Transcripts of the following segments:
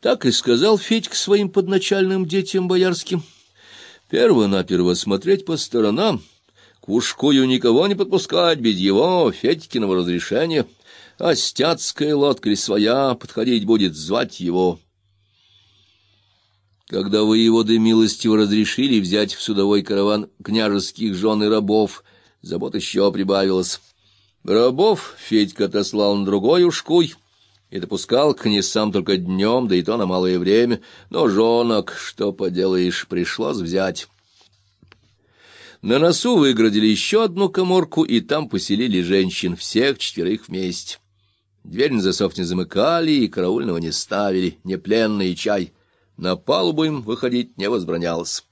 Так и сказал Федька своим подначальным детям боярским. Перво-наперво смотреть по сторонам, к ушкую никого не подпускать без его, Федькиного разрешения, а стяцкая лодка ли своя подходить будет, звать его. Когда воеводы милостиво разрешили взять в судовой караван княжеских жен и рабов, забот еще прибавилось. Рабов Федька отослал на другой ушкуй и допускал к князцам только днем, да и то на малое время, но жонок, что поделаешь, пришлось взять. На носу выградили еще одну коморку, и там поселили женщин, всех четверых вместе. Дверь на засов не замыкали, и караульного не ставили, не пленный чай. На палубу им выходить не возбранялось.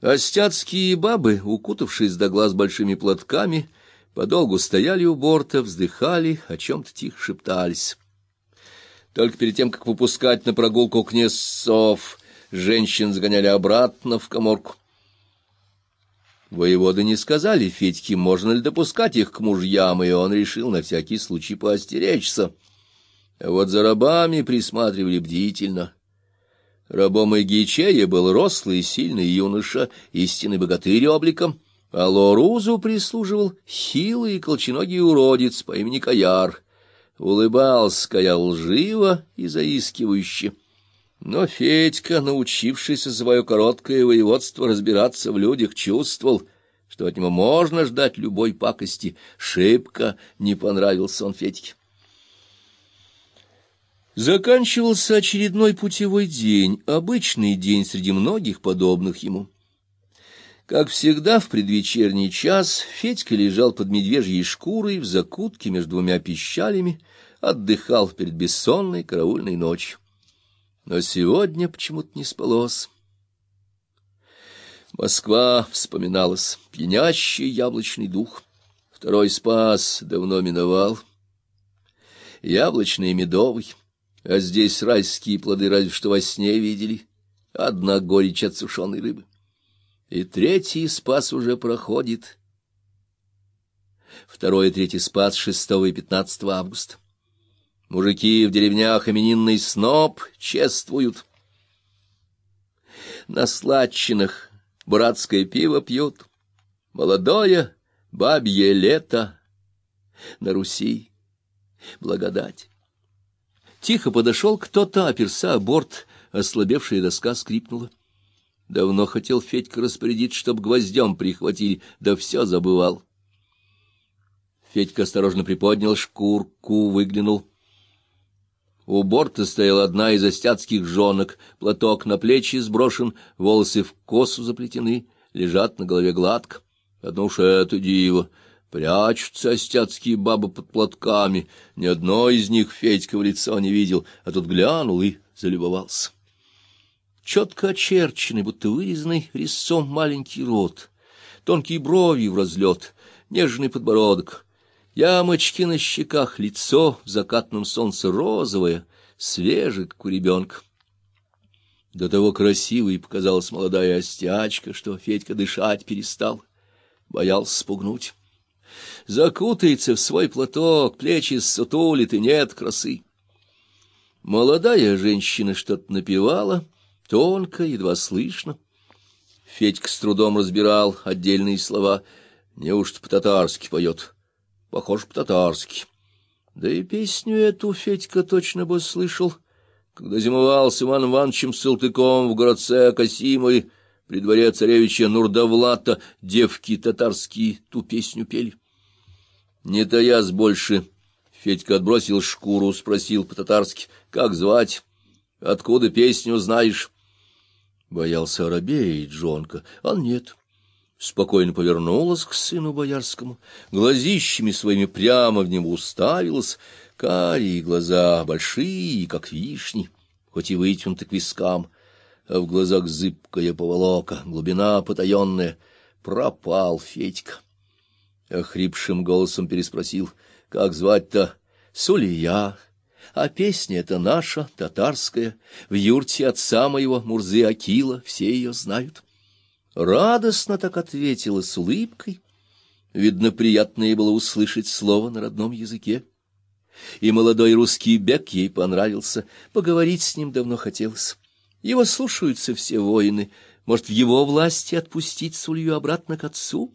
Остяцкие бабы, укутавшись до глаз большими платками, подолгу стояли у борта, вздыхали, о чем-то тихо шептались. Только перед тем, как выпускать на прогулку князцов, женщин загоняли обратно в коморку. Воеводы не сказали Федьке, можно ли допускать их к мужьям, и он решил на всякий случай поостеречься. А вот за рабами присматривали бдительно. Рабом Игичея был рослый сильный юноша, истинный богатырь обликом, а Лорузу прислуживал хилый и колченогий уродец по имени Каяр. Улыбался Каяр лживо и заискивающе. Но Федька, научившийся свое короткое воеводство разбираться в людях, чувствовал, что от него можно ждать любой пакости. Шибко не понравился он Федьке. Заканчивался очередной путевой день, обычный день среди многих подобных ему. Как всегда в предвечерний час Федька лежал под медвежьей шкурой в закутке между двумя пищалями, отдыхал перед бессонной караульной ночью но сегодня почему-то не спалось. Москва вспоминалась, пьянящий яблочный дух. Второй спас давно миновал. Яблочный и медовый, а здесь райские плоды разве что во сне видели. Одна горечь от сушеной рыбы. И третий спас уже проходит. Второй и третий спас 6 и 15 августа. Мужики в деревнях именинный сноп чествуют. На сладчинах братское пиво пьют. Молодое бабье лето на Руси. Благодать. Тихо подошел кто-то, оперся о борт, ослабевшая доска скрипнула. Давно хотел Федька распорядить, чтоб гвоздем прихватили, да все забывал. Федька осторожно приподнял шкурку, выглянул. У борта стояла одна из остяцких жонок, платок на плечи сброшен, волосы в косу заплетены, лежат на голове гладко. Одно уж это диво. Прячутся остяцкие бабы под платками. Ни одной из них Федька в лицо не видел, а тут глянул и залюбовался. Четко очерченный, будто вырезанный резцом маленький рот, тонкие брови в разлет, нежный подбородок — Ямочки на щеках, лицо в закатном солнце розовое, свежее, как у ребенка. До того красивой показалась молодая остячка, что Федька дышать перестал, боялся спугнуть. Закутается в свой платок, плечи сутулит, и нет красы. Молодая женщина что-то напевала, тонко, едва слышно. Федька с трудом разбирал отдельные слова. Неужто по-татарски поет? похож по-татарски. Да и песню эту Федька точно бы слышал, когда зимовал с Иваном Ивановичем Салтыком в городце Касимовой, при дворе царевича Нурдавлата, девки татарские ту песню пели. Не таясь больше, Федька отбросил шкуру, спросил по-татарски, как звать, откуда песню знаешь. Боялся оробеять Джонка, а нет спокойно повернулась к сыну боярскому, глазищами своими прямо в него уставилась, карие глаза большие, как вишни, хоть и вытянуты к вискам, а в глазах зыбкая поволока, глубина потаенная. Пропал Федька. Охрипшим голосом переспросил, как звать-то? Сулия. А песня эта наша, татарская, в юрте отца моего Мурзы Акила, все ее знают. Радостно так ответила с улыбкой. Видно, приятно ей было услышать слово на родном языке. И молодой русский бег ей понравился, поговорить с ним давно хотелось. Его слушаются все воины, может, в его власти отпустить Сулью обратно к отцу?